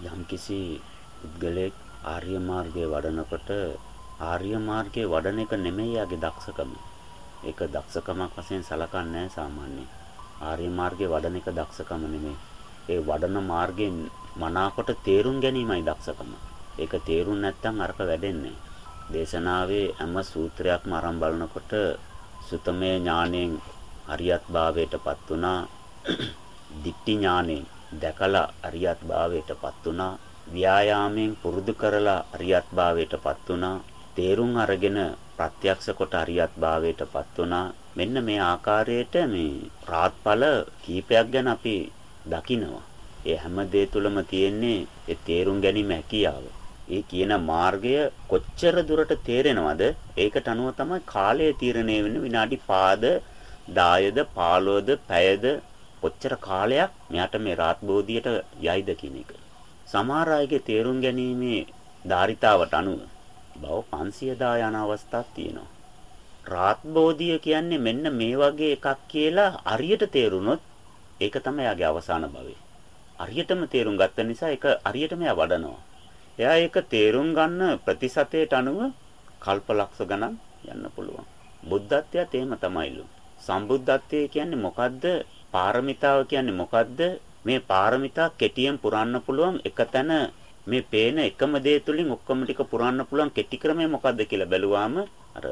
යම්කිසි පුද්ගලයෙක් ආර්ය මාර්ගයේ වඩනකොට ආර්ය මාර්ගයේ වඩන එක නෙමෙයි යාගේ දක්ෂකම. ඒක දක්ෂකමක් වශයෙන් සලකන්නේ නැහැ සාමාන්‍යයෙන්. ආර්ය මාර්ගයේ වඩන එක දක්ෂකම නෙමෙයි. ඒ වඩන මාර්ගයෙන් මනාකොට තේරුම් ගැනීමයි දක්ෂකම. ඒක තේරුම් නැත්නම් අරක වැඩෙන්නේ දේශනාවේ හැම සූත්‍රයක්ම අරන් බලනකොට සුතමේ ඥාණයෙන් අරියත් භාවයටපත් වුණා. දිට්ටි ඥාණයෙන් දැකලා අරියත් භාවයටපත් වුණා. ව්‍යායාමයෙන් පුරුදු කරලා අරියත් භාවයටපත් වුණා. තේරුම් අරගෙන ප්‍රත්‍යක්ෂ කොට අරියත් භාවයටපත් වුණා. මෙන්න මේ ආකාරයට මේ රාත්පල කීපයක් ගැන අපි දකිනවා. ඒ හැම දේ තුළම තියෙන්නේ ඒ තේරුම් ගැනීම හැකියාව. ඒ කියන මාර්ගය කොච්චර දුරට තේරෙනවද? ඒකට අනුව තමයි කාලය තීරණය වෙන්නේ විනාඩි පාද 10ද 15ද පැයද කොච්චර කාලයක් මෙයාට මේ රාත් බෝධියට යයිද කියන එක. සමහර අයගේ තේරුම් ගැනීමේ ධාරිතාවට අනුව බව 500 යන අවස්ථාවක් තියෙනවා. රාත් බෝධිය කියන්නේ මෙන්න මේ වගේ එකක් කියලා අරියට තේරුනොත් ඒක තමයි යාගේ අවසාන භවය. අරියටම තේරුම් ගත්ත නිසා ඒක අරියටම යා වඩනවා. එයා ඒක තේරුම් ගන්න ප්‍රතිශතයට අනුව කල්පලක්ෂ ගණන් යන්න පුළුවන්. බුද්ධත්වයට එහෙම තමයිලු. සම්බුද්ධත්වය කියන්නේ මොකද්ද? පාරමිතාව කියන්නේ මොකද්ද? මේ පාරමිතා කෙටියෙන් පුරන්න පුළුවන් එක තැන මේ පේන එකම දේ තුලින් ඔක්කොම ටික පුරන්න පුළුවන් කෙටි ක්‍රමය මොකද්ද කියලා බැලුවාම අර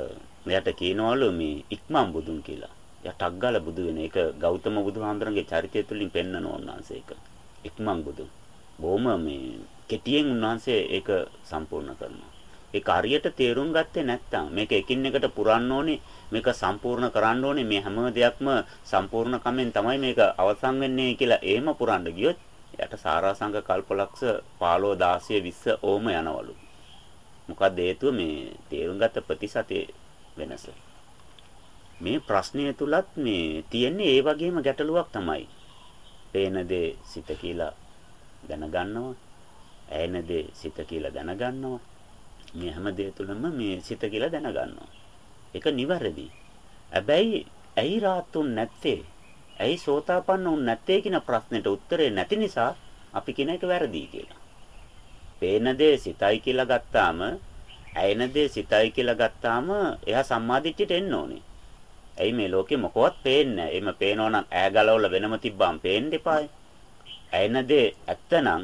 මෙයාට කියනවලු මේ ඉක්මන් බුදුන් කියලා. එයා ටක් ගාලා බුදු වෙන එක ගෞතම බුදුහාඳුරන්ගේ චරිතය තුලින් පෙන්වන උන්වහන්සේ ඒක. ඉක්මන් බුදුන්. බොහොම මේ කෙටියෙන් උන්වහන්සේ ඒක සම්පූර්ණ කරනවා. ඒක හරියට තේරුම් ගත්තේ නැත්නම් මේක එකින් එකට පුරන්න ඕනේ මේක සම්පූර්ණ කරන්න ඕනේ මේ හැම දෙයක්ම සම්පූර්ණ කමෙන් තමයි මේක අවසන් වෙන්නේ කියලා එහෙම පුරන්න ගියොත් යට සාරාංශක කල්පලක්ෂ 15 16 20 ඕම යනවලු. මොකද හේතුව මේ තේරුම් ගත්ත ප්‍රතිශතයේ වෙනස. මේ ප්‍රශ්නය තුලත් මේ තියෙන්නේ ඒ වගේම ගැටලුවක් තමයි. පේන දේ සිත කියලා දැනගන්නවා. ඇයෙන දේ සිත කියලා දැනගන්නවා. මේ හැම දේ තුළම මේ සිත කියලා දැනගන්නවා. ඒක නිවැරදි. හැබැයි ඇයි රාතුන් නැත්තේ? ඇයි සෝතාපන්න වුන් නැත්තේ කියන ප්‍රශ්නෙට උත්තරේ නැති නිසා අපි කියන එක වැරදි කියලා. පේන දේ සිතයි කියලා ගත්තාම ඇයෙන දේ සිතයි කියලා ගත්තාම එයා සම්මාදිට්ඨියට එන්න ඕනේ. ඇයි මේ ලෝකේ මොකවත් පේන්නේ නැහැ. එimhe පේනවා නම් ඈ ගලවලා වෙනම තිබ්බාම පේන්න එපායි. ඇයෙන දේ ඇත්තනම්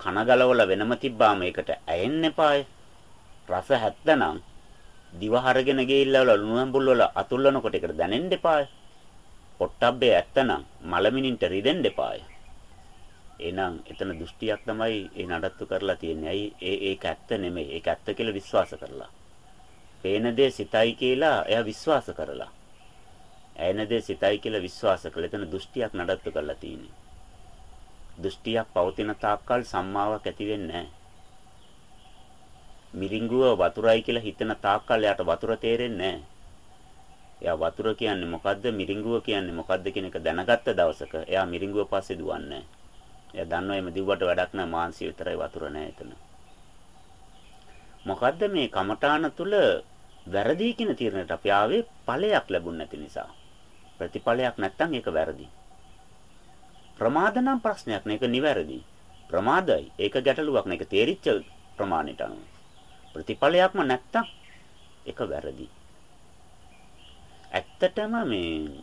කන ගලවලා වෙනම තිබ්බාම ඒකට ඇයෙන්න එපායි. රස හැත්තනම් දිව හරගෙන ගිහිල්ලා ලුණුඹුල් වල අතුල්ලනකොට ඒකට දැනෙන්න එපායි. පොට්ටබ්බේ ඇත්තනම් මලමිනින්ට රිදෙන්න එපායි. එහෙනම් එතන දෘෂ්ටියක් තමයි ඒ නඩත්තු කරලා තියෙන්නේ. ඇයි ඒ ඒක ඇත්ත නෙමෙයි. ඒක ඇත්ත කියලා විශ්වාස කරලා. පේන දේ සිතයි කියලා එයා විශ්වාස කරලා. ඇයෙන දේ සිතයි කියලා විශ්වාස කරලා එතන දෘෂ්ටියක් නඩත්තු කරලා තියෙන්නේ. දෘෂ්ටියක් පවතින තාක්කල් සම්මාවක් ඇති වෙන්නේ නැහැ. මිරිඟුව වතුරයි කියලා හිතන තාක්කල් එයාට වතුර තේරෙන්නේ නැහැ. එයා වතුර කියන්නේ මොකද්ද මිරිඟුව කියන්නේ මොකද්ද කියන එක දැනගත්ත දවසක එයා මිරිඟුව පස්සේ දුවන්නේ එයා දන්නවා එමෙ දිව්වට වැඩක් නැහැ මාංශය විතරයි වතුර නැහැ එතන. මොකද්ද මේ කමඨාන තුල වැරදි කියන තීරණයට අපි ආවේ ඵලයක් ලැබුණ නැති නිසා. ප්‍රතිඵලයක් නැත්තම් ඒක වැරදි. ප්‍රමාද නම් ප්‍රශ්නයක් නේ ඒක නිවැරදි. ප්‍රමාදයි. ඒක ගැටලුවක් නේ ඒක තේරිච්ච ප්‍රමාණයට අනුව. ප්‍රතිඵලයක්ම නැත්තම් ඒක වැරදි. ඇත්තටම මේ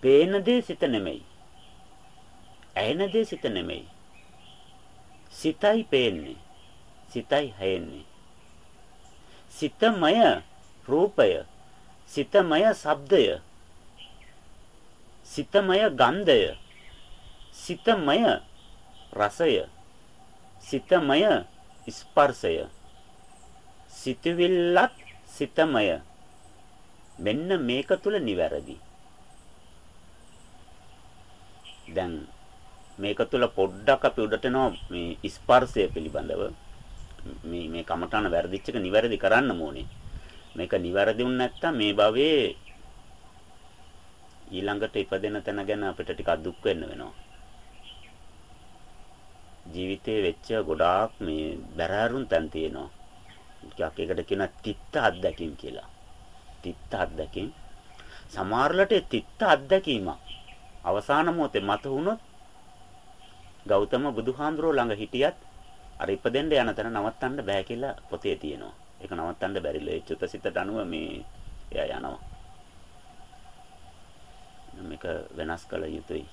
පේන දේ සිත නෙමෙයි. ඇහෙන දේ සිත නෙමෙයි. සිතයි පේන්නේ. සිතයි හැයෙන්නේ. සිතමය රූපය. සිතමය ශබ්දය. සිතමය ගන්ධය. සිතමය රසය. සිතමය ස්පර්ශය. සිතවිල්ලත් සිතමය මෙන්න මේක තුල නිවැරදි. දැන් මේක තුල පොඩ්ඩක් අපි උඩට යනවා මේ ස්පර්ශය පිළිබඳව මේ මේ කමඨාන වැරදිච්ච එක නිවැරදි කරන්න ඕනේ. මේක නිවැරදි වුණ නැත්තම් මේ භවයේ ඊළඟට ඉපදෙන තැන ගැන අපිට ටිකක් දුක් වෙන්න වෙනවා. ජීවිතේ වෙච්ච ගොඩාක් මේ බැරෑරුම් තැන් තියෙනවා. ටිකක් ඒකට කියන තිත්ත අත්දැකීම් කියලා. තිත්ත අත්දැකීම් සමහරලට තිත්ත අත්දැකීමක් අවසාන මොහොතේ මත වුණොත් ගෞතම බුදුහාඳුරෝ ළඟ හිටියත් අර ඉපදෙන්න යන තැන නවත්තන්න බෑ කියලා පොතේ තියෙනවා. ඒක නවත්තන්න බැරිලු. ඒ චුතසිතට අනුව මේ එයා යනවා. මේක වෙනස් කළ යුතුයි.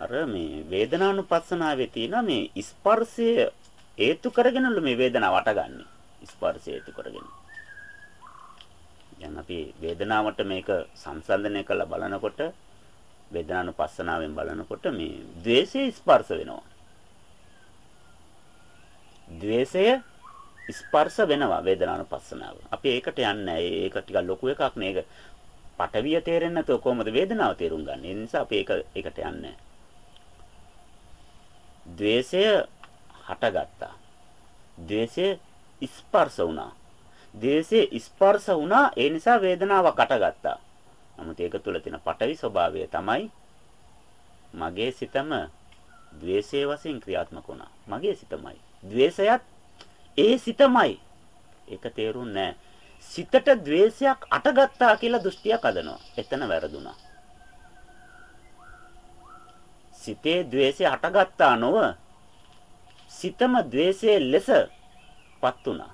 අර මේ වේදනානුපස්සනාවේ තියෙන මේ ස්පර්ශය හේතු කරගෙනලු මේ වේදනාව අටගන්නේ. ස්පර්ශය හේතු කරගෙන. දැන් අපි වේදනාවට මේක සංසන්දනය කරලා බලනකොට වේදනානුපස්සනාවෙන් බලනකොට මේ द्वේෂය ස්පර්ශ වෙනවා. द्वේෂය ස්පර්ශ වෙනවා වේදනානුපස්සනාව. අපි ඒකට යන්නේ ඒක ටිකක් ලොකු එකක් නේ. ඒක පටවිය තේරෙන්නේ නැතුව කොහොමද වේදනාව තේරුම් ගන්න? ඒ නිසා අපි ඒක ඒකට යන්නේ. द्वේෂය හටගත්තා. ද්වේෂය ස්පර්ශ වුණා. ද්වේෂය ස්පර්ශ වුණා ඒ නිසා වේදනාවක් හටගත්තා. නමුත් ඒක තුල තියෙන පටවි ස්වභාවය තමයි මගේ සිතම ද්වේෂයේ වශයෙන් ක්‍රියාත්මක වුණා. මගේ සිතමයි. ද්වේෂයත් ඒ සිතමයි. ඒක තේරුන්නේ නැහැ. සිතට द्वේෂයක් අටගත්තා කියලා දෘෂ්ටියක් අදනවා. එතන වැරදුනා. සිතේ द्वේෂය අටගත්තා නොව සිතම द्वේෂයේ ලෙසපත් උනා.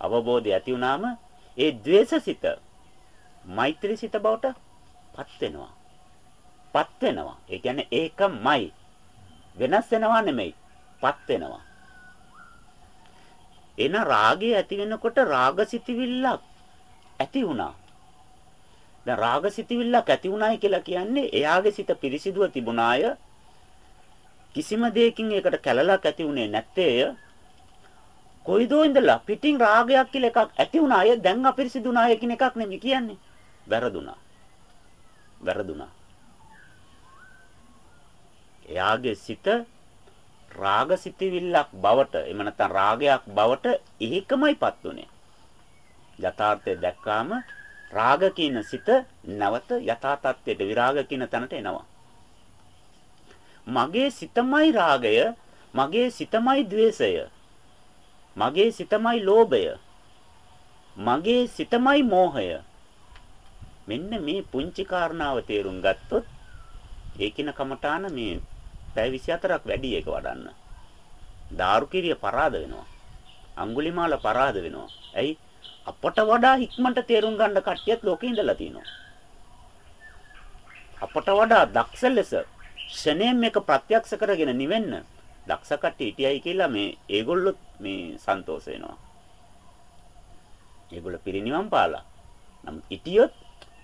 අවබෝධය ඇති වුනාම ඒ द्वේෂසිත මෛත්‍රීසිත බවට පත් වෙනවා. පත් වෙනවා. ඒ කියන්නේ ඒකමයි. වෙනස් වෙනවා නෙමෙයි. පත් වෙනවා. එන රාගය ඇති වෙනකොට රාගසිතවිල්ලක් ඇති වුණා. දැන් රාගසිතවිල්ලක් ඇති වුණායි කියලා කියන්නේ එයාගේ සිත පිරිසිදුව තිබුණාය. කිසිම දෙයකින් ඒකට කැළලක් ඇති වුණේ නැත්තේය. කොයිදෝ ඉඳලා පිටින් රාගයක් කියලා එකක් ඇති වුණාය දැන් අපිරිසිදුනාය කියන එකක් නෙමෙයි කියන්නේ. වැරදුනා. වැරදුනා. එයාගේ සිත රාගසිතවිල්ලක් බවට එහෙම නැත්නම් රාගයක් බවට ඒකමයිපත් උනේ. යථාර්ථය දැක්කාම රාග කියන සිත නැවත යථා තත්ත්වයට විරාග කියන තැනට එනවා. මගේ සිතමයි රාගය, මගේ සිතමයි द्वේෂය. මගේ සිතමයි ලෝභය. මගේ සිතමයි මෝහය. මෙන්න මේ පුංචි කාරණාව තේරුම් ගත්තොත් ඒකින කමඨාන මේ පැය 24ක් වැඩි එක වඩන්න. දාරුකිරිය පරාද වෙනවා. අඟුලිමාල පරාද වෙනවා. ඇයි? අපට වඩා ඉක්මනට තේරුම් ගන්න කට්ටියත් ලෝකේ ඉඳලා තිනවා. අපට වඩා දක්ෂ ලෙස ෂණයෙන් මේක ප්‍රත්‍යක්ෂ කරගෙන නිවෙන්න දක්ෂ කට්ටිය හිටියයි කියලා මේ ඒගොල්ලොත් මේ සන්තෝෂ වෙනවා. ඒගොල්ල පිරිනිවන් පාලා. නමුත් හිටියොත්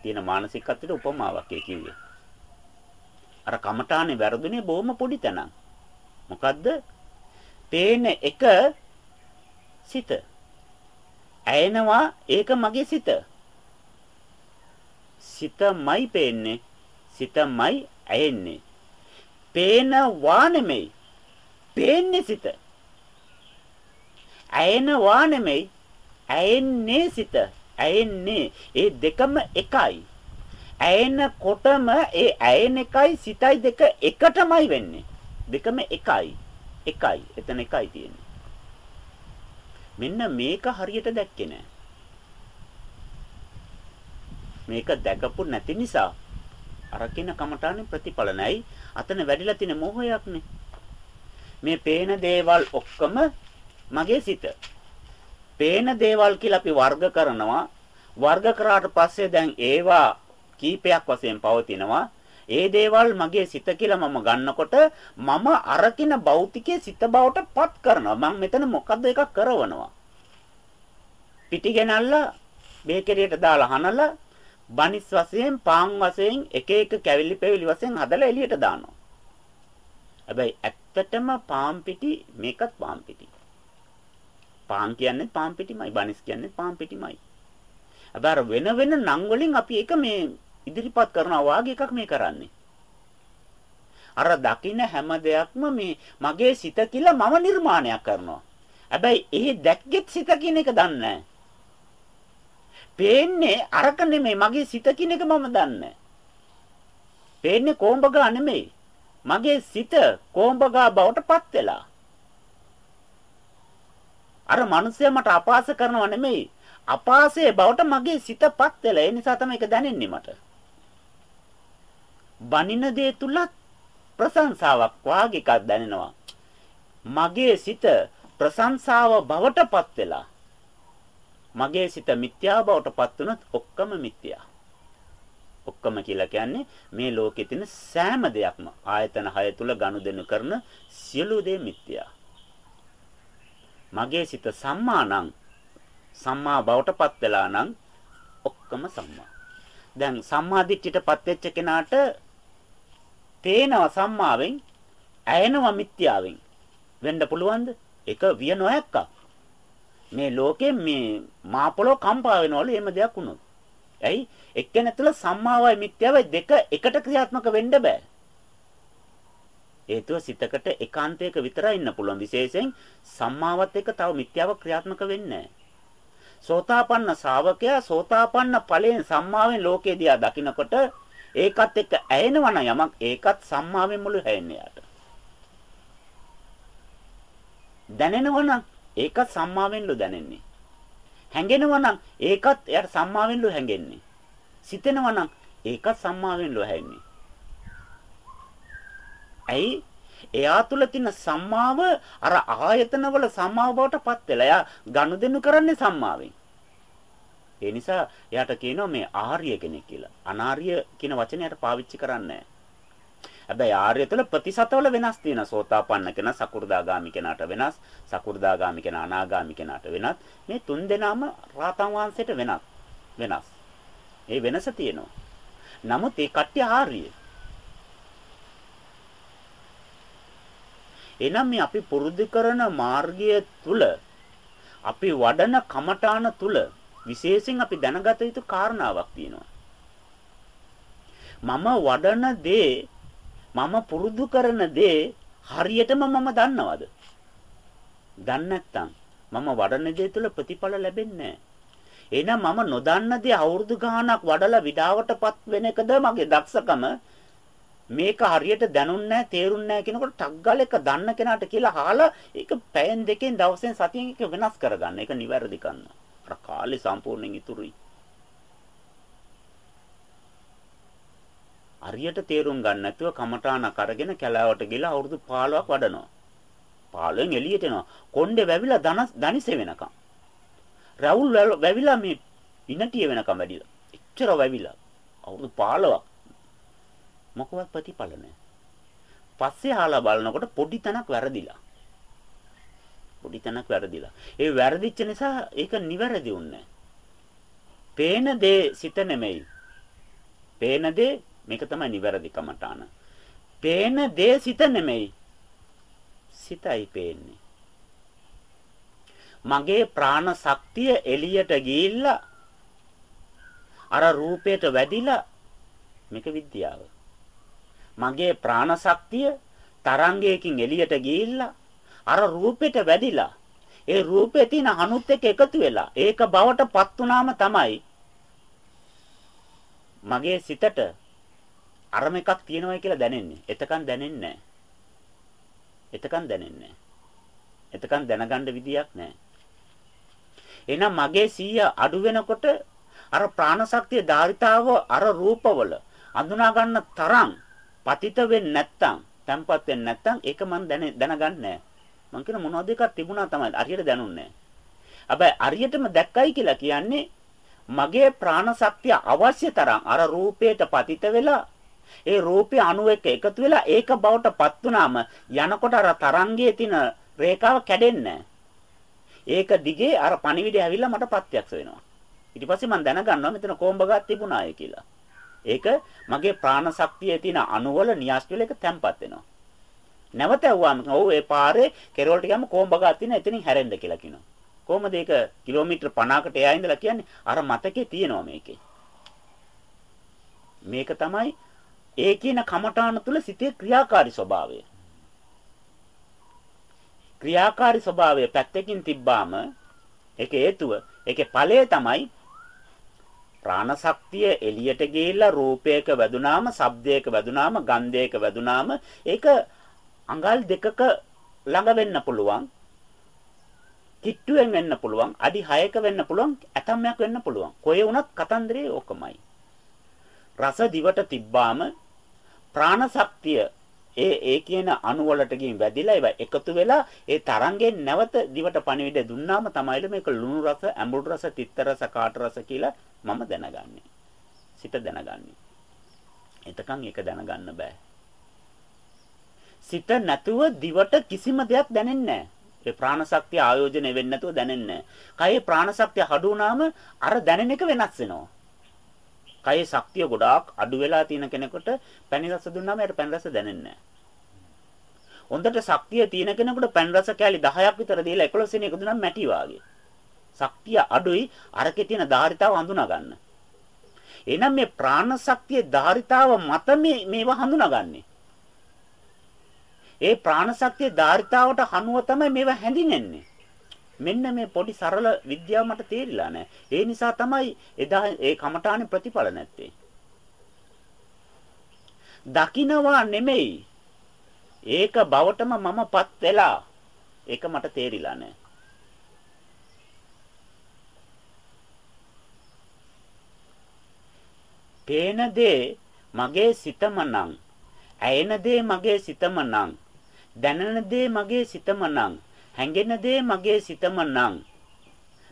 තියෙන මානසිකත්වයට උපමාවක් ඒ කිව්වේ. අර කමඨානේ වැරදුනේ බොහොම පොඩි තැනක්. මොකද්ද? පේන එක සිත. ඇයෙනවා ඒක මගේ සිත. සිතමයි පේන්නේ. සිතමයි ඇයෙන්නේ. පේනවා නෙමෙයි. පේන්නේ සිත. ඇයෙනවා නෙමෙයි. ඇයෙන්නේ සිත. ඇයෙන්නේ. ඒ දෙකම එකයි. ඇයෙනකොටම ඒ ඇයෙන එකයි සිතයි දෙක එකටමයි වෙන්නේ. දෙකම එකයි. එකයි. එතන එකයි තියෙන්නේ. මෙන්න මේක හරියට දැක්කේ නෑ. මේක දැකපු නැති නිසා අරකින කමඨානේ ප්‍රතිඵල නැයි. අතන වැඩිලා තියෙන මොහොයක්නේ. මේ පේන දේවල් ඔක්කොම මගේ සිත. පේන දේවල් කියලා අපි වර්ග කරනවා. වර්ග කරාට පස්සේ දැන් ඒවා කීපයක් වශයෙන් පවතිනවා. ඒ දේවල් මගේ සිත කියලා මම ගන්නකොට මම අරකින භෞතිකයේ සිත බවට පත් කරනවා. මම මෙතන මොකද්ද එකක් කරවනවා. පිටි ගෙනල්ලා බේකරියට දාලා හනලා බනිස් වශයෙන් පාන් වශයෙන් එක එක කැවිලි පෙවිලි වශයෙන් හදලා එළියට දානවා. හැබැයි ඇත්තටම පාන් පිටි මේකත් පාන් පිටි. පාන් කියන්නේ පාන් පිටිමයි බනිස් කියන්නේ පාන් පිටිමයි. හැබැයි වෙන වෙන නම් වලින් අපි ඒක මේ ඉදිරිපත් කරනවා වාගේ එකක් මේ කරන්නේ. අර දකින්න හැම දෙයක්ම මේ මගේ සිත කියලා මම නිර්මාණයක් කරනවා. හැබැයි ඒ දැක්ගෙත් සිත කියන එක දන්නේ පේන්නේ අරක නෙමෙයි මගේ සිත කියන එක මම දන්නේ පේන්නේ කොඹගා නෙමෙයි. මගේ සිත කොඹගා බවට පත් වෙලා. අර මිනිස්සයා මට අපාස කරනව නෙමෙයි. අපාසයේ බවට මගේ සිතපත් වෙලා. ඒ නිසා තමයි ඒක දැනෙන්නේ මට. බනින දේ තුලත් ප්‍රශංසාවක් වාගේ එකක් දැනෙනවා. මගේ සිත ප්‍රශංසාව බවටපත් වෙලා මගේ සිත මිත්‍යා බවටපත් වුණොත් ඔක්කොම මිත්‍යා. ඔක්කොම කියලා කියන්නේ මේ ලෝකේ තියෙන සෑම දෙයක්ම ආයතන 6 තුල ගනුදෙනු කරන සියලු දේ මිත්‍යා. මගේ සිත සම්මා නම් සම්මා බවටපත් වෙලා නම් ඔක්කොම සම්මා. දැන් සම්මා දිට්ඨියටපත් වෙච්ච කෙනාට පේනවා සම්මාවෙන් ඇයෙනවා මිත්‍යාවෙන් වෙන්න පුළුවන්ද? ඒක විය නොහැක්කක්. මේ ලෝකේ මේ මා පොළොව කම්පා වෙනවලු එහෙම දෙයක් වුණොත්. ඇයි? එක්කෙනෙක් තුළ සම්මාවයි මිත්‍යාවයි දෙක එකට ක්‍රියාත්මක වෙන්න බෑ. හේතුව සිතකට ඒකාන්තයක විතරයි ඉන්න පුළුවන්. විශේෂයෙන් සම්මාවත් එක්ක තව මිත්‍යාව ක්‍රියාත්මක වෙන්නේ සෝතාපන්න ශ්‍රාවකයා සෝතාපන්න ඵලයෙන් සම්මාවෙන් ලෝකේ දිහා දකිනකොට ඒකත් එක්ක ඇයෙනවන යමක් ඒකත් සම්මාවෙන් මුළු හැෙන්නේ යාට. දැනෙනවනම් ඒකත් සම්මාවෙන්ලු දැනෙන්නේ. හැඟෙනවනම් ඒකත් එයාට සම්මාවෙන්ලු හැඟෙන්නේ. සිතෙනවනම් ඒකත් සම්මාවෙන්ලු හැෙන්නේ. ඇයි? එයා තුල තියෙන සම්මාව අර ආයතනවල සම්මාව බවට පත් වෙලා එයා ගනුදෙනු කරන්නේ සම්මාවෙන්. ඒ නිසා එයාට කියනවා මේ ආර්ය කෙනෙක් කියලා. අනාර්ය කියන වචනයට පාවිච්චි කරන්නේ හැබැයි ආර්ය තුළ ප්‍රතිසතවල වෙනස් තියෙනවා. සෝතාපන්න කෙනා සකු르දාගාමි කෙනාට වෙනස්, සකු르දාගාමි කෙනා අනාගාමි කෙනාට වෙනස්. මේ තුන් දෙනාම රාතන් වහන්සේට වෙනස්. වෙනස්. ඒ වෙනස තියෙනවා. නමුත් ඒ කට්ටිය ආර්යයි. එනම් මේ අපි පුරුදු කරන මාර්ගය තුල අපි වඩන කමඨාන තුල විශේෂයෙන් අපි දැනගත යුතු කාරණාවක් තියෙනවා. මම වඩන දේ මම පුරුදු කරන දේ හරියටම මම දන්නවද? දන්නේ නැත්නම් මම වඩන දේ තුල ප්‍රතිඵල ලැබෙන්නේ නැහැ. මම නොදන්න දේ අවුරුදු ගාණක් වඩලා විඩාවටපත් වෙන එකද මගේ දක්ෂකම මේක හරියට දැනුන්නේ නැහැ තේරුන්නේ නැහැ කියනකොට ටග්ගල් එක දන්න කෙනාට කියලා අහලා ඒක පැයෙන් දෙකෙන් දවසෙන් සතියෙන් එක වෙනස් කරගන්න. ඒක නිවැරදි කරන්න. අර කාලේ සම්පූර්ණයෙන් ඉතුරුයි. හරියට තේරුම් ගන්න නැතුව කමඨානක් අරගෙන කැලාවට ගිහලා අවුරුදු 15ක් වඩනවා. 15න් එළියට එනවා. කොණ්ඩේ වැවිලා දනිසේ වෙනකම්. රවුල් වැවිලා මේ ඉනටිය වෙනකම් වැඩිලා. එච්චර වැවිලා. අවුරුදු 15ක් මොකවත් ප්‍රතිඵල නැහැ. පස්සේ අහලා බලනකොට පොඩි තැනක් වැරදිලා. පොඩි තැනක් වැරදිලා. ඒ වැරදිච්ච නිසා ඒක නිවැරදි වුන්නේ පේන දේ සිත නෙමෙයි. පේන දේ මේක තමයි නිවැරදි කමඨාන. පේන දේ සිත නෙමෙයි. සිතයි පේන්නේ. මගේ ප්‍රාණ ශක්තිය එළියට ගිහිල්ලා අර රූපයට වැදිලා මේක විද්‍යාව. මගේ ප්‍රාණ ශක්තිය තරංගයකින් එළියට ගිහිල්ලා අර රූපෙට වැදිලා ඒ රූපේ තියෙන අණුත් එක්ක එකතු වෙලා ඒක බවට පත් වුණාම තමයි මගේ සිතට අරම එකක් තියෙනවා කියලා දැනෙන්නේ. එතකන් දැනෙන්නේ නැහැ. එතකන් දැනෙන්නේ නැහැ. එතකන් දැනගන්න විදියක් නැහැ. එහෙනම් මගේ සීය අඩු වෙනකොට අර ප්‍රාණ ශක්තිය ධාරිතාව අර රූපවල අඳුනා ගන්න තරම් පතිත වෙන්නේ නැත්තම්, තැම්පත් වෙන්නේ නැත්තම් ඒක මම දැනගන්නේ නැහැ. මං කියන මොනවද එකක් තිබුණා තමයි. හරියට දැනුන්නේ නැහැ. හැබැයි හරියටම දැක්කයි කියලා කියන්නේ මගේ ප්‍රාණ ශක්තිය අවශ්‍ය තරම් අර රූපයට පතිත වෙලා ඒ රූපේ අණු එක්ක එකතු වෙලා ඒක බවට පත් වුනාම යනකොට අර තරංගයේ තියෙන රේඛාව කැඩෙන්නේ ඒක දිගේ අර පණිවිඩය ඇවිල්ලා මට ප්‍රත්‍යක්ෂ වෙනවා. ඊට පස්සේ මම දැනගන්නවා මෙතන කොම්බගක් තිබුණාය කියලා. ඒක මගේ ප්‍රාණ ශක්තියේ තියෙන අණුවල න්‍යාස් වල එක තැම්පත් වෙනවා. නැවත ඇව්වාම ඔව් ඒ පාරේ කෙරවලට ගියාම කොම්බගා තියෙන එතනින් හැරෙන්න කියලා කියනවා. කොහොමද ඒක කිලෝමීටර් 50කට එහා ඉඳලා කියන්නේ අර මතකේ තියෙනවා මේකේ. මේක තමයි ඒ කියන කමඨාන තුල සිතේ ක්‍රියාකාරී ස්වභාවය. ක්‍රියාකාරී ස්වභාවය පැත්තකින් තිබ්බාම ඒකේ හේතුව ඒකේ ඵලය තමයි ප්‍රාණ ශක්තිය එළියට ගිහිල්ලා රූපයක වැදුනාම, ශබ්දයක වැදුනාම, ගන්ධයක වැදුනාම ඒක අඟල් දෙකක ළඟ වෙන්න පුළුවන්. කිට්ටුවෙන් වෙන්න පුළුවන්, අඩි 6ක වෙන්න පුළුවන්, ඇතම්යක් වෙන්න පුළුවන්. කොහේ වුණත් කතන්දරේ ඕකමයි. රස දිවට තිබ්බාම ප්‍රාණ ශක්තිය ඒ ඒ කියන අණු වලට ගින් වැදිලා ඒවා එකතු වෙලා ඒ තරංගෙන් නැවත දිවට පණිවිඩ දුන්නාම තමයි මේක ලුණු රස, ඇඹුල් රස, තිත්ත රස, කාට රස කියලා මම දැනගන්නේ. සිත දැනගන්නේ. එතකන් ඒක දැනගන්න බෑ. සිත නැතුව දිවට කිසිම දෙයක් දැනෙන්නේ නැහැ. ඒ ප්‍රාණ ශක්තිය ආයෝජනය වෙන්නේ නැතුව දැනෙන්නේ නැහැ. කයේ ප්‍රාණ ශක්තිය අඩු වුණාම අර දැනෙන එක වෙනස් වෙනවා. කයේ ශක්තිය ගොඩාක් අඩු වෙලා තියෙන කෙනෙකුට පැණි රස දුන්නාම එයාට පැණි රස දැනෙන්නේ නැහැ. හොඳට ශක්තිය තියෙන කෙනෙකුට පැණි රස කෑලි 10ක් විතර දීලා 11 වෙනි එක දුන්නාම මැටි වාගේ. ශක්තිය අඩුයි අරකේ තියෙන ධාරිතාව හඳුනා ගන්න. එහෙනම් මේ ප්‍රාණ ශක්තියේ ධාරිතාව මත මේ මේවා හඳුනාගන්නේ. ඒ ප්‍රාණ ශක්තියේ ධාරිතාවට හනුව තමයි මේවා හැඳින්ෙන්නේ. මෙන්න මේ පොඩි සරල විද්‍යාව මට තේරිලා නැහැ. ඒ නිසා තමයි එදා ඒ කමඨානේ ප්‍රතිඵල නැත්තේ. දකින්නවා නෙමෙයි. ඒක බවටම මමපත් වෙලා. ඒක මට තේරිලා නැහැ. පේන දේ මගේ සිතම නම් ඇයෙන දේ මගේ සිතම නම් දැනෙන දේ මගේ සිතම නම් හැඟෙන දේ මගේ සිතම නම්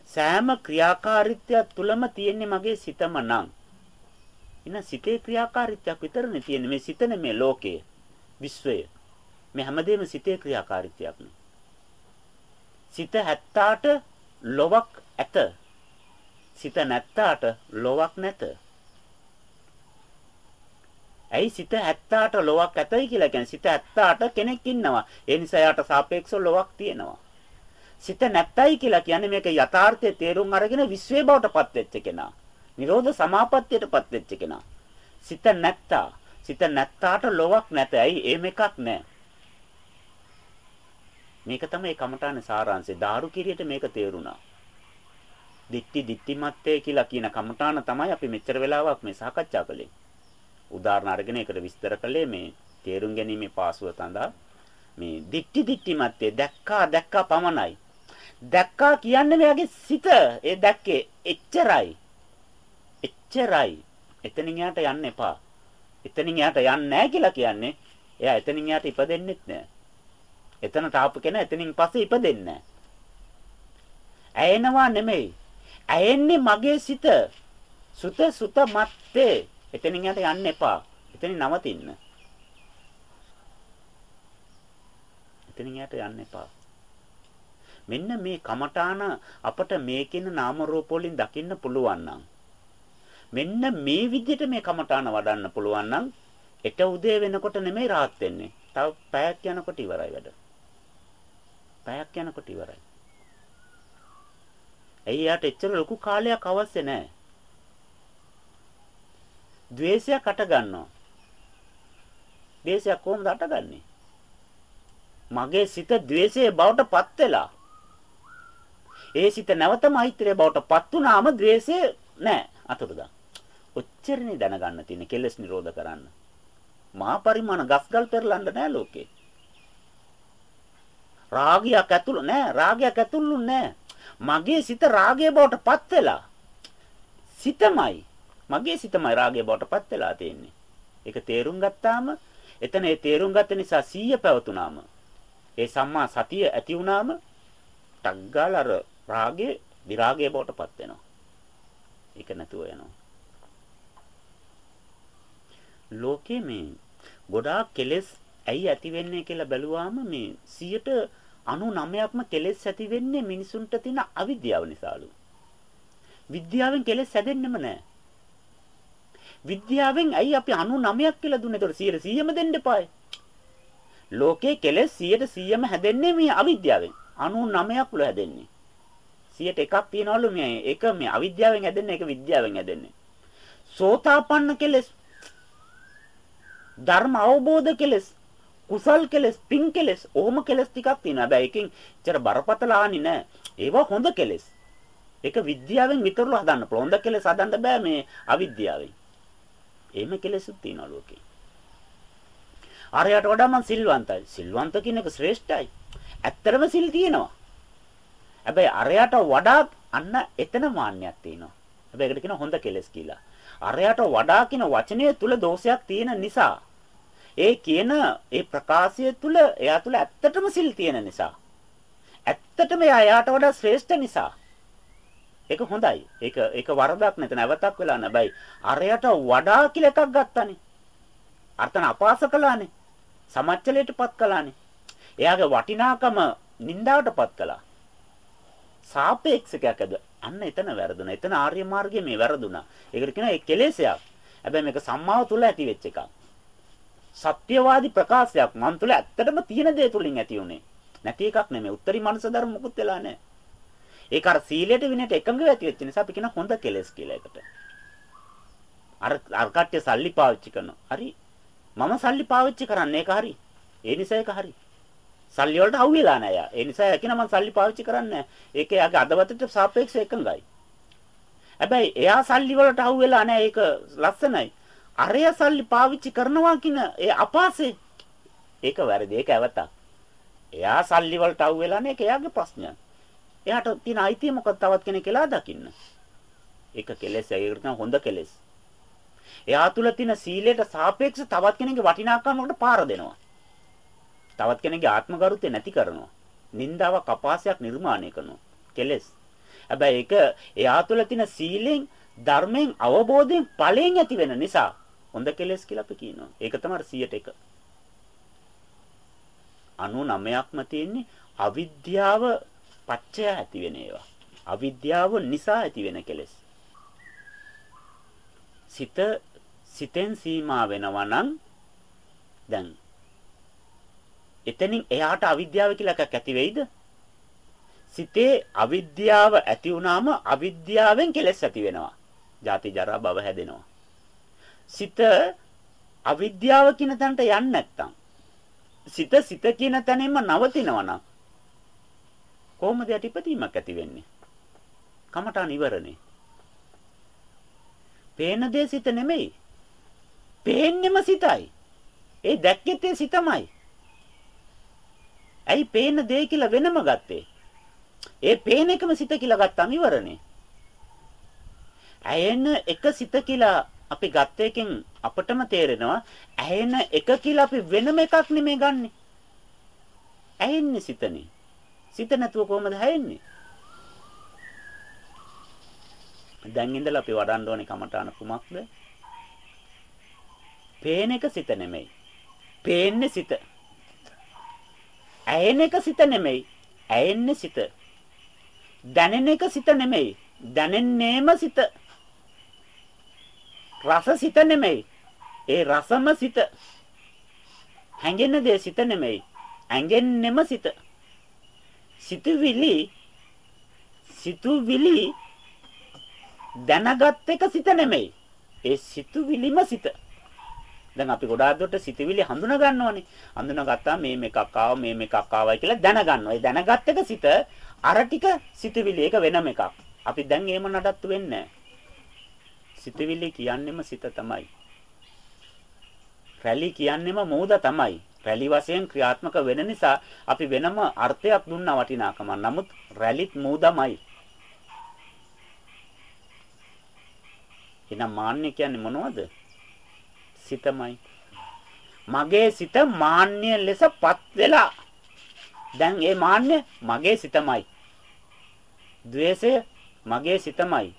සෑම ක්‍රියාකාරීත්වයක් තුලම තියෙන්නේ මගේ සිතම නම් ඉන සිතේ ක්‍රියාකාරීත්වයක් විතරනේ තියෙන්නේ මේ සිතනේ මේ ලෝකය විශ්වය. මේ හැමදේම සිතේ ක්‍රියාකාරීත්වයක් නේ. සිත හැත්තාට ලොවක් ඇත. සිත නැත්තාට ලොවක් නැත. ඇයි සිත 78ට ලොවක් ඇතයි කියලා කියන්නේ සිත 78 කෙනෙක් ඉන්නවා. ඒ නිසා යාට සාපේක්ෂව ලොවක් තියෙනවා. සිත නැත්තයි කියලා කියන්නේ මේක යථාර්ථයේ තේරුම් අරගෙන විශ්වේ බවට පත් වෙච්ච කෙනා. නිරෝධ සමාපත්තියට පත් වෙච්ච කෙනා. සිත නැත්තා. සිත නැත්තාට ලොවක් නැත. ඇයි? එහෙම එකක් නැහැ. මේක තමයි කමඨානේ සාරාංශය. දාරු කිරියට මේක තේරුණා. දික්ටි දික්ටිමත්තේ කියලා කියන කමඨාන තමයි අපි මෙච්චර වෙලාවක් මේ සාකච්ඡා කළේ. උදාහරණ අරගෙන ඒකට විස්තර කළේ මේ තේරුම් ගැනීමේ පාසුව තඳා මේ දික්ටි දික්ටි මැත්තේ දැක්කා දැක්කා පමණයි. දැක්කා කියන්නේ මෙයාගේ සිත ඒ දැක්කේ එච්චරයි. එච්චරයි. එතනින් එහාට යන්න එපා. එතනින් එහාට යන්නේ නැහැ කියලා කියන්නේ එයා එතනින් එහාට ඉපදෙන්නෙත් නැහැ. එතනට ආපු කෙනා එතනින් පස්සේ ඉපදෙන්නේ නැහැ. ඇයෙනවා නෙමෙයි. ඇයෙන්නේ මගේ සිත. සුත සුත මත්තේ එතනින් යට යන්න එපා. එතනින් නවතින්න. එතනින් යට යන්න එපා. මෙන්න මේ කමඨාන අපට මේකින නාම රූප වලින් දකින්න පුළුවන් මෙන්න මේ විදිහට මේ කමඨාන වඩන්න පුළුවන් නම් එක උදේ වෙනකොට නෙමෙයි rahat වෙන්නේ. තව පැයක් යනකොට ඉවරයි වැඩ. පැයක් යනකොට ඉවරයි. ඇයි යාට එච්චර ලොකු කාලයක් අවශ්‍ය නැහැ. ද්වේෂයක් අට ගන්නවා. ද්වේෂයක් කොහොමද අටගන්නේ? මගේ සිත ද්වේෂයේ බවට පත් වෙලා. ඒ සිත නැවත මෛත්‍රිය බවට පත් වුනාම ද්වේෂය නෑ අතුරුදා. ඔච්චරනේ දැනගන්න තියෙන කෙලස් නිරෝධ කරන්න. මහා පරිමාණ ගස්ගල් පෙරලන්න නෑ ලෝකේ. රාගයක් ඇතුළු නෑ රාගයක් ඇතුළු නෑ. මගේ සිත රාගය බවට පත් වෙලා. සිතමයි මගේ සිතමයි රාගය බවට පත් වෙලා තියෙන්නේ. ඒක තේරුම් ගත්තාම එතන ඒ තේරුම් ගත්ත නිසා සීය පැවතුනාම ඒ සම්මා සතිය ඇති වුනාම ටග්ගාල අර රාගය විරාගය බවට පත් වෙනවා. ඒක නැතුව යනවා. ලෝකේ මේ ගොඩාක් කෙලෙස් ඇයි ඇති වෙන්නේ කියලා බැලුවාම මේ 99%ක්ම කෙලෙස් ඇති වෙන්නේ මිනිසුන්ට තියෙන අවිද්‍යාව නිසාලු. විද්‍යාවෙන් කෙලෙස් හැදෙන්නෙම නැහැ. විද්‍යාවෙන් ඇයි අපි 99ක් කියලා දුන්නේ? ඒතකොට 100%ම දෙන්න එපායි. ලෝකේ කෙලෙස් 100%ම හැදෙන්නේ මේ අවිද්‍යාවෙන්. 99ක් උල හැදෙන්නේ. 100ට එකක් තියනවලු මේ ඒක මේ අවිද්‍යාවෙන් හැදෙන්නේ ඒක විද්‍යාවෙන් හැදෙන්නේ. සෝතාපන්න කෙලෙස් ධර්ම අවබෝධ කෙලෙස් කුසල් කෙලෙස් පින් කෙලෙස් ඕම කෙලෙස් ටිකක් තියෙනවා. හැබැයි එකෙන් චර බරපතල ආනි නෑ. ඒවා හොඳ කෙලෙස්. ඒක විද්‍යාවෙන් විතරලු හදන්න පුළුවන්. හොඳ කෙලෙස් හදන්න බෑ මේ අවිද්‍යාවෙන්. එහෙම කෙලෙසුත් තියෙනවා ලෝකේ. අරයට වඩා මං සිල්වන්තයි. සිල්වන්ත කියන එක ශ්‍රේෂ්ඨයි. ඇත්තරම සිල් තියෙනවා. හැබැයි අරයට වඩා අන්න එතන මාන්නයක් තියෙනවා. හැබැයි ඒකට කියන හොඳ කෙලෙස් කියලා. අරයට වඩා කියන වචනය තුල දෝෂයක් තියෙන නිසා ඒ කියන ඒ ප්‍රකාශය තුල එයා තුල ඇත්තටම සිල් තියෙන නිසා. ඇත්තටම එයා එයාට වඩා ශ්‍රේෂ්ඨ නිසා. ඒක හොඳයි. ඒක ඒක වරදක් නැත නැවතක් වෙලා නැබැයි අරයට වඩා කියලා එකක් ගත්තානේ. අර්ථන අපාස කළානේ. සමච්චලයටපත් කළානේ. එයාගේ වටිනාකම නින්දාවටපත් කළා. සාපේක්ෂකයක් ඇද අන්න එතන වැරදුනා. එතන ආර්ය මාර්ගයේ මේ වැරදුනා. ඒකට කියනවා ඒ කෙලෙසයක්. හැබැයි මේක සම්මාව තුල ඇති වෙච්ච එකක්. සත්‍යවාදී ප්‍රකාශයක් මන් තුල ඇත්තටම තියෙන දේ තුලින් ඇති උනේ. නැති එකක් නෙමෙයි. උත්තරී මනස ධර්ම මුකුත් වෙලා නැහැ. ඒක අර සීලයට විනයට එකඟ වෙති වෙච්ච නිසා අපි කියන හොඳ කෙලෙස් කියලා එකට. අර අර කට්ටිය සල්ලි පාවිච්චි කරනවා. හරි. මම සල්ලි පාවිච්චි කරන්නේ ඒක හරි. ඒ නිසා ඒක හරි. සල්ලි වලට අහු වෙලා නැහැ. ඒ නිසා යකින මම සල්ලි පාවිච්චි කරන්නේ ඒක එයාගේ අදවතට සාපේක්ෂව එකඟයි. හැබැයි එයා සල්ලි වලට අහු වෙලා නැහැ. ඒක ලස්සනයි. අරය සල්ලි පාවිච්චි කරනවා කියන ඒ අපාසේ ඒක වැරදි. ඒක ඇවතක්. එයා සල්ලි වලට අහු වෙලා නැහැ. ඒක එයාගේ ප්‍රශ්නයක්. එයාට තියෙන අයිතිය මොකක්ද තවත් කෙනෙක් කියලා දකින්න. ඒක කෙලෙස්. ඒකට හොඳ කෙලෙස්. එයා තුල තියෙන සීලයට සාපේක්ෂ තවත් කෙනෙක්ගේ වටිනාකමකට පාර දෙනවා. තවත් කෙනෙක්ගේ ආත්මගරුත්වය නැති කරනවා. නින්දාවක් අපාසයක් නිර්මාණය කරනවා. කෙලෙස්. හැබැයි ඒක එයා තුළ තියෙන සීලෙන් ධර්මයෙන් අවබෝධයෙන් ඵලයෙන් ඇති වෙන නිසා හොඳ කෙලෙස් කියලා අපි කියනවා. ඒක තමයි 100ට 1. 99ක්ම තියෙන්නේ අවිද්‍යාව පච්චය ඇති වෙන ඒවා. අවිද්‍යාව නිසා ඇති වෙන කෙලෙස්. සිත සිතෙන් සීමා වෙනවා නම් දැන් එතනින් එයාට අවිද්‍යාව කියලා එකක් ඇති වෙයිද? සිතේ අවිද්‍යාව ඇති වුනාම අවිද්‍යාවෙන් කෙලෙස් ඇති වෙනවා. ජාති ජරා භව හැදෙනවා. සිත අවිද්‍යාව කියන තැනට යන්නේ නැත්තම් සිත සිත කියන තැනින්ම නවතිනවා නම් කොහොමද යට ඉපදීමක් ඇති වෙන්නේ? කමඨාන ඉවරනේ. පේන දේ සිත නෙමෙයි. පේන්නෙම සිතයි. ඒ දැක්කෙත් ඒ සිතමයි. ඇයි පේන දේ කියලා වෙනම ගත්තේ? ඒ පේන එකම සිත කියලා ගත්තාම ඉවරනේ. ඇයෙන එක සිත කියලා අපි ගත්ත එකෙන් අපටම තේරෙනවා ඇයෙන එක කියලා අපි වෙනම එකක් නෙමෙයි ගන්නෙ. ඇයෙන්නේ සිතනේ. සිත නැතුව කොහොමද හැයෙන්නේ? දැන් ඉඳලා අපි වඩන්න ඕනේ කමඨාන කුමක්ද? පේන එක සිත නෙමෙයි. පේන්නේ සිත. ඇයෙන එක සිත නෙමෙයි. ඇයෙන්නේ සිත. දැනෙන එක සිත නෙමෙයි. දැනෙන්නේම සිත. රස සිත නෙමෙයි. ඒ රසම සිත. හැඟෙන දේ සිත නෙමෙයි. ඇඟෙන්නෙම සිත. සිතුවිලි සිතුවිලි දැනගත් එක සිත නෙමෙයි. ඒ සිතුවිලිම සිත. දැන් අපි ගොඩාක් දුරට සිතවිලි හඳුනා ගන්නවනේ. හඳුනාගත්තා මේ මේකක් ආවා මේ මේකක් ආවයි කියලා දැනගන්නවා. ඒ දැනගත් එක සිත අර ටික සිතවිලි ඒක වෙනම එකක්. අපි දැන් එහෙම නඩත්තු වෙන්නේ සිතවිලි කියන්නෙම සිත තමයි. රැලි කියන්නෙම මෝද තමයි. රැලි වශයෙන් ක්‍රියාත්මක වෙන නිසා අපි වෙනම අර්ථයක් දුන්නා වටිනාකම. නමුත් රැලිත් මෝදමයි. එහෙනම් මාන්නේ කියන්නේ මොනවද? සිතමයි. මගේ සිත මාන්‍ය ලෙසපත් වෙලා. දැන් මේ මාන්‍ය මගේ සිතමයි. द्वේෂය මගේ සිතමයි.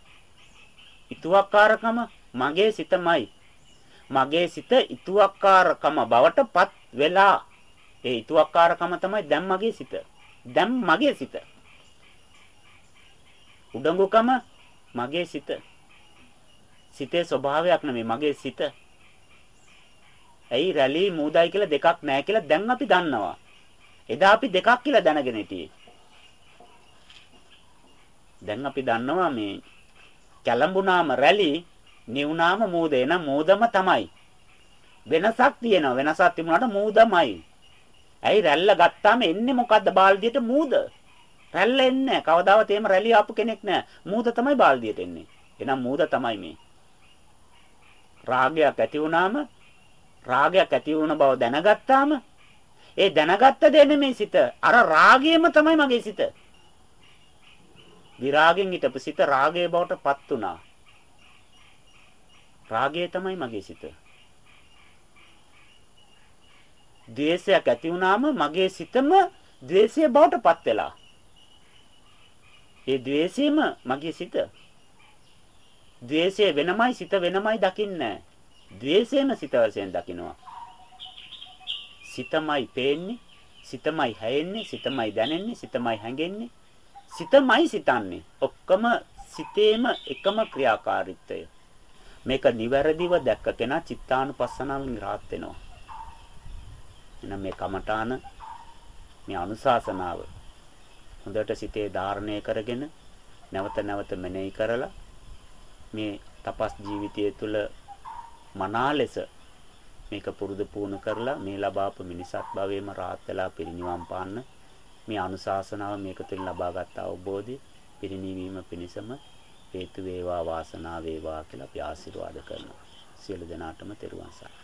ඊතුවක්කාරකම මගේ සිතමයි. මගේ සිත ඊතුවක්කාරකම බවටපත් වෙලා. ඒ ඊතුවක්කාරකම තමයි දැන් මගේ සිත. දැන් මගේ සිත. උඩඟුකම මගේ සිත. සිතේ ස්වභාවයක් නෙමෙයි මගේ සිත. ඇයි රැලි මූදයි කියලා දෙකක් නැහැ කියලා දැන් අපි දන්නවා. එදා අපි දෙකක් කියලා දැනගෙන හිටියේ. දැන් අපි දන්නවා මේ කැළඹුණාම රැලි නිවුණාම මූද එන මූදම තමයි. වෙනසක් තියෙනවා. වෙනසක් තිබුණාට මූදමයි. ඇයි රැල්ල ගත්තාම එන්නේ මොකද්ද බාල්දියට මූද? රැල්ල එන්නේ කවදාවත් එහෙම රැලි ආපු කෙනෙක් නෑ. මූද තමයි බාල්දියට එන්නේ. එහෙනම් මූද තමයි මේ. රාගයක් ඇති වුණාම රාගයක් ඇති වුණ බව දැනගත්තාම ඒ දැනගත්ත දේ නෙමෙයි සිත. අර රාගයම තමයි මගේ සිත. විරාගෙන් හිටපු සිත රාගයේ බවට පත් වුණා. රාගය තමයි මගේ සිත. ද්වේෂයක් ඇති වුනාම මගේ සිතම ද්වේෂය බවට පත් වෙලා. ඒ ද්වේෂයම මගේ සිත. ද්වේෂය වෙනමයි සිත වෙනමයි දකින්නේ. ද්වේෂයම සිත වශයෙන් දකිනවා. සිතමයි පේන්නේ, සිතමයි හැයෙන්නේ, සිතමයි දැනෙන්නේ, සිතමයි හැඟෙන්නේ. සිතමයි සිතන්නේ. ඔක්කොම සිතේම එකම ක්‍රියාකාරීත්වය. මේක නිවැරදිව දැක්ක කෙනා චිත්තානුපස්සනාවෙන් rahat වෙනවා. එහෙනම් මේ කමඨාන මේ අනුශාසනාව හොඳට සිතේ ධාරණය කරගෙන නැවත නැවත මෙනෙහි කරලා මේ තපස් ජීවිතය තුළ මනා ලෙස මේක පුරුදු පුහුණු කරලා මේ ලබාපු මිනිසත් භවයේම rahat වෙලා පිරිනිවන් පාන්න මේ අනුශාසනාව මේක තුළින් ලබාගත් අවබෝධය පිරිනිවීම පිණිසම හේතු වේවා වාසනාව වේවා කියලා අපි ආශිර්වාද කරනවා. සියලු දෙනාටම තෙරුවන් සරණයි.